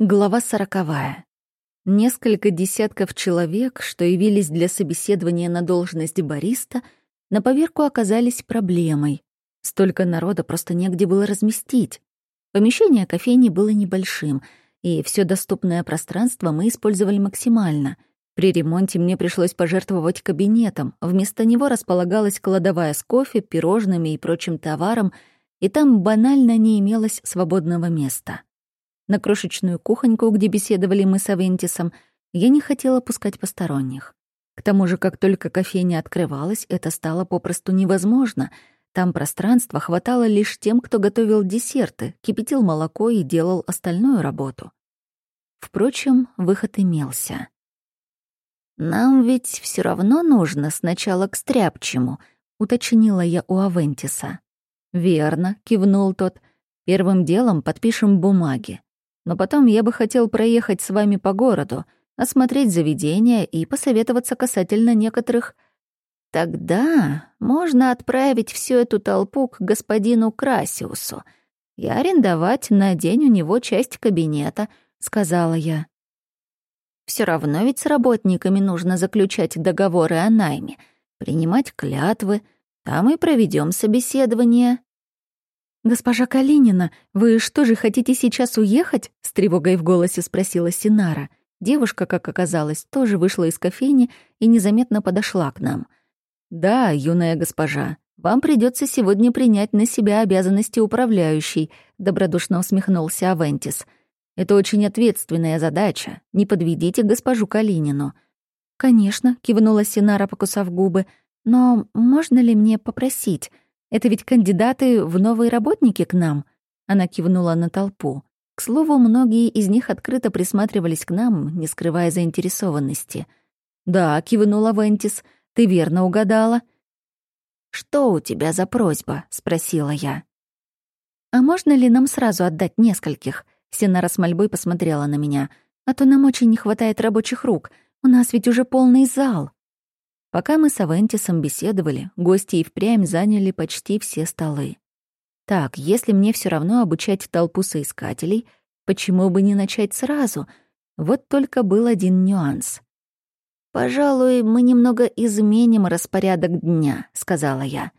Глава сороковая. Несколько десятков человек, что явились для собеседования на должность бариста, на поверку оказались проблемой. Столько народа просто негде было разместить. Помещение кофейни было небольшим, и все доступное пространство мы использовали максимально. При ремонте мне пришлось пожертвовать кабинетом. Вместо него располагалась кладовая с кофе, пирожными и прочим товаром, и там банально не имелось свободного места. На крошечную кухоньку, где беседовали мы с Авентисом, я не хотела пускать посторонних. К тому же, как только кофейня открывалась, это стало попросту невозможно. Там пространства хватало лишь тем, кто готовил десерты, кипятил молоко и делал остальную работу. Впрочем, выход имелся. «Нам ведь все равно нужно сначала к стряпчему», — уточнила я у Авентиса. «Верно», — кивнул тот. «Первым делом подпишем бумаги. Но потом я бы хотел проехать с вами по городу, осмотреть заведения и посоветоваться касательно некоторых... Тогда можно отправить всю эту толпу к господину Красиусу и арендовать на день у него часть кабинета, — сказала я. Все равно ведь с работниками нужно заключать договоры о найме, принимать клятвы, там и проведем собеседование. «Госпожа Калинина, вы что же хотите сейчас уехать?» — с тревогой в голосе спросила Синара. Девушка, как оказалось, тоже вышла из кофейни и незаметно подошла к нам. «Да, юная госпожа, вам придется сегодня принять на себя обязанности управляющей», — добродушно усмехнулся Авентис. «Это очень ответственная задача. Не подведите госпожу Калинину». «Конечно», — кивнула Синара, покусав губы. «Но можно ли мне попросить?» Это ведь кандидаты в новые работники к нам?» Она кивнула на толпу. К слову, многие из них открыто присматривались к нам, не скрывая заинтересованности. «Да», — кивнула Вентис, — «ты верно угадала». «Что у тебя за просьба?» — спросила я. «А можно ли нам сразу отдать нескольких?» Синара с мольбой посмотрела на меня. «А то нам очень не хватает рабочих рук. У нас ведь уже полный зал». Пока мы с Авентисом беседовали, гости и впрямь заняли почти все столы. Так, если мне все равно обучать толпу соискателей, почему бы не начать сразу? Вот только был один нюанс. «Пожалуй, мы немного изменим распорядок дня», — сказала я.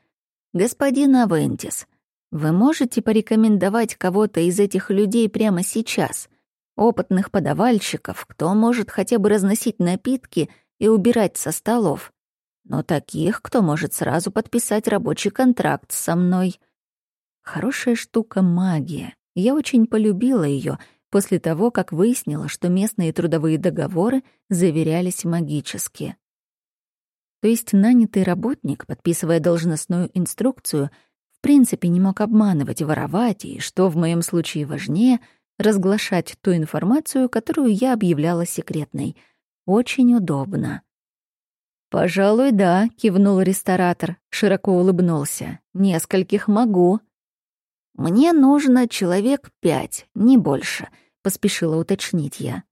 «Господин Авентис, вы можете порекомендовать кого-то из этих людей прямо сейчас? Опытных подавальщиков, кто может хотя бы разносить напитки и убирать со столов? Но таких, кто может сразу подписать рабочий контракт со мной. Хорошая штука магия. Я очень полюбила ее после того, как выяснила, что местные трудовые договоры заверялись магически. То есть нанятый работник, подписывая должностную инструкцию, в принципе не мог обманывать, воровать и, что в моем случае важнее, разглашать ту информацию, которую я объявляла секретной. Очень удобно. «Пожалуй, да», — кивнул ресторатор, широко улыбнулся. «Нескольких могу». «Мне нужно человек пять, не больше», — поспешила уточнить я.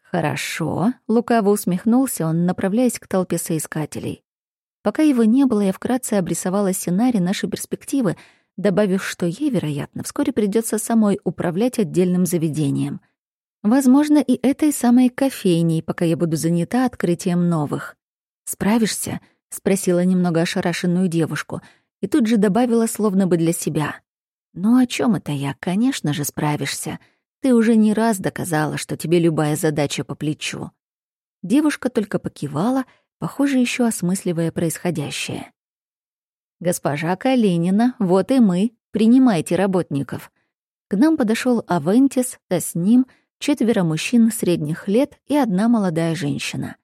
«Хорошо», — лукаво усмехнулся он, направляясь к толпе соискателей. Пока его не было, я вкратце обрисовала сценарий нашей перспективы, добавив, что ей, вероятно, вскоре придется самой управлять отдельным заведением. Возможно, и этой самой кофейней, пока я буду занята открытием новых. «Справишься?» — спросила немного ошарашенную девушку и тут же добавила словно бы для себя. «Ну о чем это я? Конечно же, справишься. Ты уже не раз доказала, что тебе любая задача по плечу». Девушка только покивала, похоже, еще осмысливая происходящее. «Госпожа Калинина, вот и мы. Принимайте работников». К нам подошел Авентис, а с ним четверо мужчин средних лет и одна молодая женщина.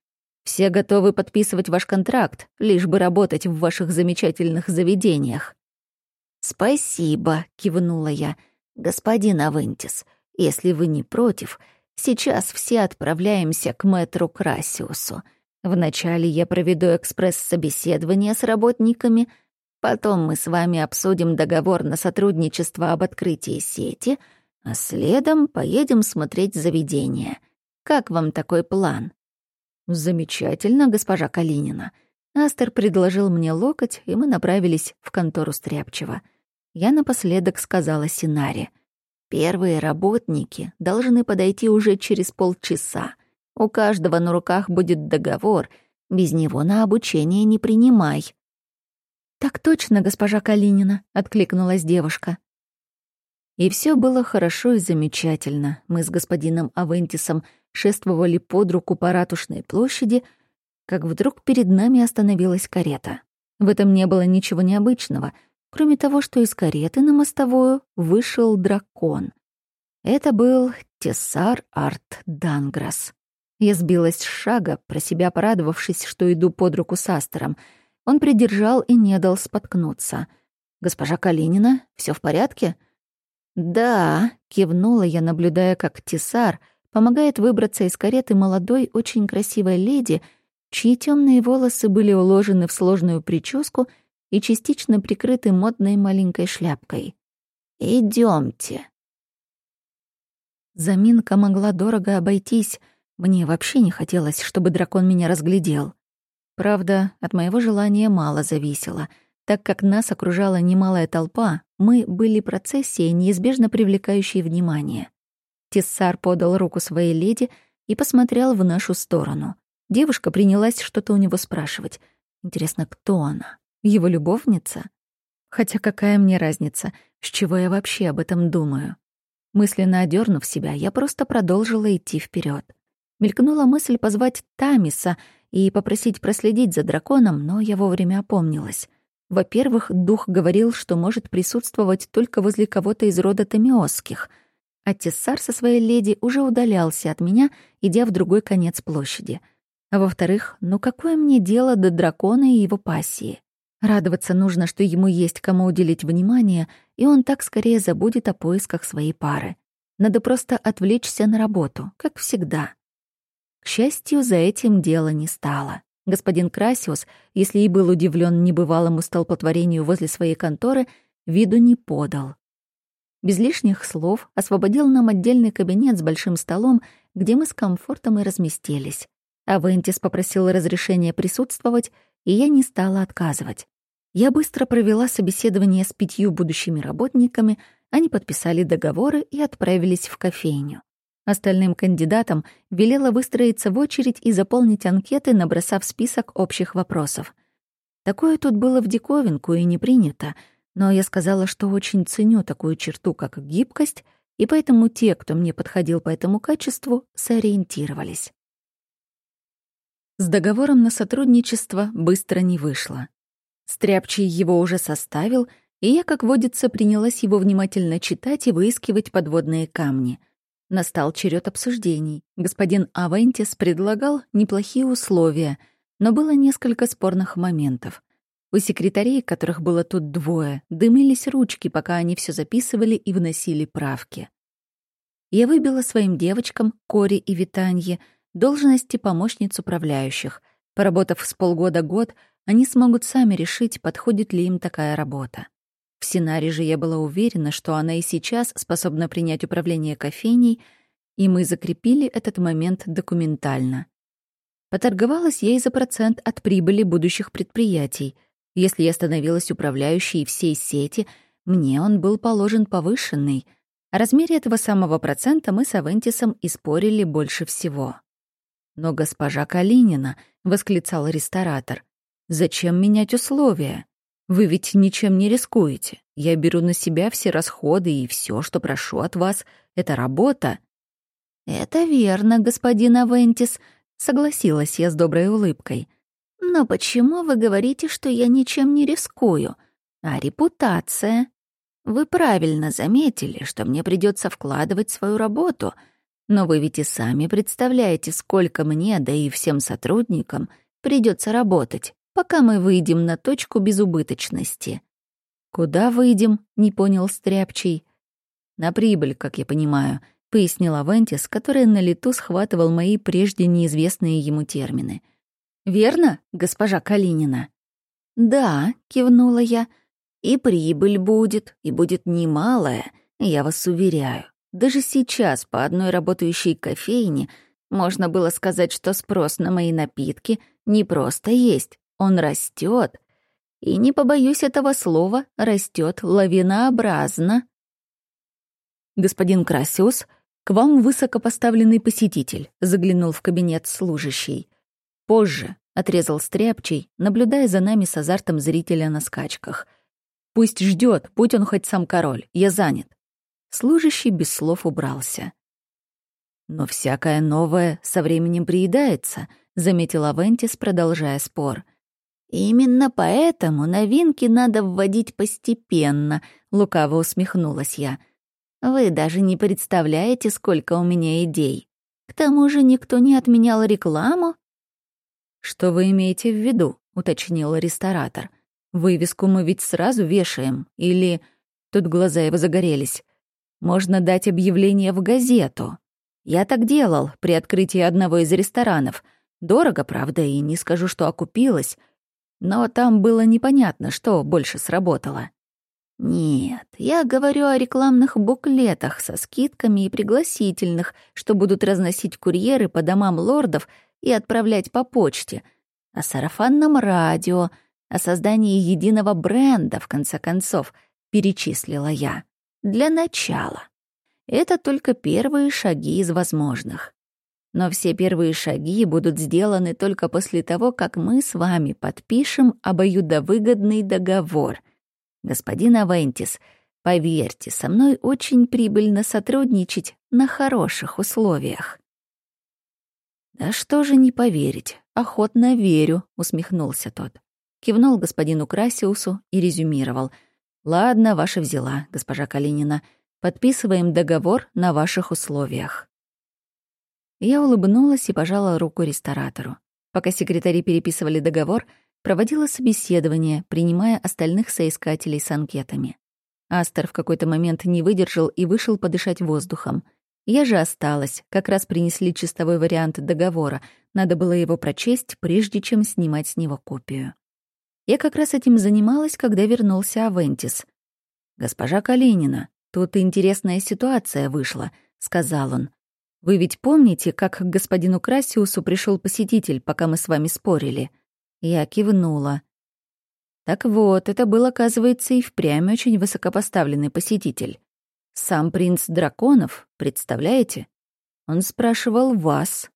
Все готовы подписывать ваш контракт, лишь бы работать в ваших замечательных заведениях». «Спасибо», — кивнула я. «Господин Авентис, если вы не против, сейчас все отправляемся к мэтру Красиусу. Вначале я проведу экспресс-собеседование с работниками, потом мы с вами обсудим договор на сотрудничество об открытии сети, а следом поедем смотреть заведение. Как вам такой план?» «Замечательно, госпожа Калинина». Астер предложил мне локоть, и мы направились в контору Стряпчева. Я напоследок сказала Синаре. Первые работники должны подойти уже через полчаса. У каждого на руках будет договор. Без него на обучение не принимай». «Так точно, госпожа Калинина», — откликнулась девушка. И все было хорошо и замечательно. Мы с господином Авентисом шествовали под руку по ратушной площади, как вдруг перед нами остановилась карета. В этом не было ничего необычного — кроме того, что из кареты на мостовую вышел дракон. Это был Тесар Арт Данграс. Я сбилась с шага, про себя порадовавшись, что иду под руку с Астером. Он придержал и не дал споткнуться. «Госпожа Калинина, все в порядке?» «Да», — кивнула я, наблюдая, как Тесар помогает выбраться из кареты молодой, очень красивой леди, чьи темные волосы были уложены в сложную прическу — и частично прикрыты модной маленькой шляпкой. Идемте. Заминка могла дорого обойтись. Мне вообще не хотелось, чтобы дракон меня разглядел. Правда, от моего желания мало зависело. Так как нас окружала немалая толпа, мы были процессией, неизбежно привлекающей внимание. Тессар подал руку своей леди и посмотрел в нашу сторону. Девушка принялась что-то у него спрашивать. Интересно, кто она? Его любовница? Хотя какая мне разница, с чего я вообще об этом думаю? Мысленно одернув себя, я просто продолжила идти вперед. Мелькнула мысль позвать Тамиса и попросить проследить за драконом, но я вовремя опомнилась. Во-первых, дух говорил, что может присутствовать только возле кого-то из рода Тамиосских, а Тессар со своей леди уже удалялся от меня, идя в другой конец площади. А во-вторых, ну какое мне дело до дракона и его пассии? Радоваться нужно, что ему есть кому уделить внимание, и он так скорее забудет о поисках своей пары. Надо просто отвлечься на работу, как всегда. К счастью, за этим дело не стало. Господин Красиус, если и был удивлен небывалому столпотворению возле своей конторы, виду не подал. Без лишних слов освободил нам отдельный кабинет с большим столом, где мы с комфортом и разместились. А Вентис попросил разрешения присутствовать, и я не стала отказывать. Я быстро провела собеседование с пятью будущими работниками, они подписали договоры и отправились в кофейню. Остальным кандидатам велела выстроиться в очередь и заполнить анкеты, набросав список общих вопросов. Такое тут было в диковинку и не принято, но я сказала, что очень ценю такую черту, как гибкость, и поэтому те, кто мне подходил по этому качеству, сориентировались. С договором на сотрудничество быстро не вышло. Стряпчий его уже составил, и я, как водится, принялась его внимательно читать и выискивать подводные камни. Настал черед обсуждений. Господин Авентис предлагал неплохие условия, но было несколько спорных моментов. У секретарей, которых было тут двое, дымились ручки, пока они все записывали и вносили правки. Я выбила своим девочкам, Кори и Витанье, должности помощниц управляющих. Поработав с полгода-год, они смогут сами решить, подходит ли им такая работа. В сценарии же я была уверена, что она и сейчас способна принять управление кофейней, и мы закрепили этот момент документально. Поторговалась я и за процент от прибыли будущих предприятий. Если я становилась управляющей всей сети, мне он был положен повышенный. О размере этого самого процента мы с Авентисом и спорили больше всего. «Но госпожа Калинина», — восклицал ресторатор, Зачем менять условия? Вы ведь ничем не рискуете. Я беру на себя все расходы, и все, что прошу от вас, — это работа». «Это верно, господин Авентис», — согласилась я с доброй улыбкой. «Но почему вы говорите, что я ничем не рискую? А репутация? Вы правильно заметили, что мне придется вкладывать свою работу, но вы ведь и сами представляете, сколько мне, да и всем сотрудникам, придется работать пока мы выйдем на точку безубыточности. «Куда выйдем?» — не понял Стряпчий. «На прибыль, как я понимаю», — пояснила Вентис, который на лету схватывал мои прежде неизвестные ему термины. «Верно, госпожа Калинина?» «Да», — кивнула я, — «и прибыль будет, и будет немалая, я вас уверяю. Даже сейчас по одной работающей кофейне можно было сказать, что спрос на мои напитки не просто есть, он растет, и, не побоюсь этого слова, растет лавинообразно. господин Красиус, к вам высокопоставленный посетитель», — заглянул в кабинет служащий. «Позже», — отрезал Стряпчий, наблюдая за нами с азартом зрителя на скачках. «Пусть ждет, будь он хоть сам король, я занят». Служащий без слов убрался. «Но всякое новое со временем приедается», — заметила Вентис, продолжая спор. «Именно поэтому новинки надо вводить постепенно», — лукаво усмехнулась я. «Вы даже не представляете, сколько у меня идей. К тому же никто не отменял рекламу». «Что вы имеете в виду?» — уточнил ресторатор. «Вывеску мы ведь сразу вешаем. Или...» Тут глаза его загорелись. «Можно дать объявление в газету». Я так делал при открытии одного из ресторанов. Дорого, правда, и не скажу, что окупилось. Но там было непонятно, что больше сработало. Нет, я говорю о рекламных буклетах со скидками и пригласительных, что будут разносить курьеры по домам лордов и отправлять по почте, о сарафанном радио, о создании единого бренда, в конце концов, перечислила я. Для начала. Это только первые шаги из возможных. Но все первые шаги будут сделаны только после того, как мы с вами подпишем обоюдовыгодный договор. Господин Авентис, поверьте, со мной очень прибыльно сотрудничать на хороших условиях. «Да что же не поверить? Охотно верю», — усмехнулся тот. Кивнул господину Красиусу и резюмировал. «Ладно, ваша взяла, госпожа Калинина. Подписываем договор на ваших условиях». Я улыбнулась и пожала руку ресторатору. Пока секретари переписывали договор, проводила собеседование, принимая остальных соискателей с анкетами. Астер в какой-то момент не выдержал и вышел подышать воздухом. Я же осталась, как раз принесли чистовой вариант договора, надо было его прочесть, прежде чем снимать с него копию. Я как раз этим занималась, когда вернулся Авентис. «Госпожа Калинина, тут интересная ситуация вышла», — сказал он. Вы ведь помните, как к господину Красиусу пришел посетитель, пока мы с вами спорили?» Я кивнула. Так вот, это был, оказывается, и впрямь очень высокопоставленный посетитель. Сам принц драконов, представляете? Он спрашивал вас,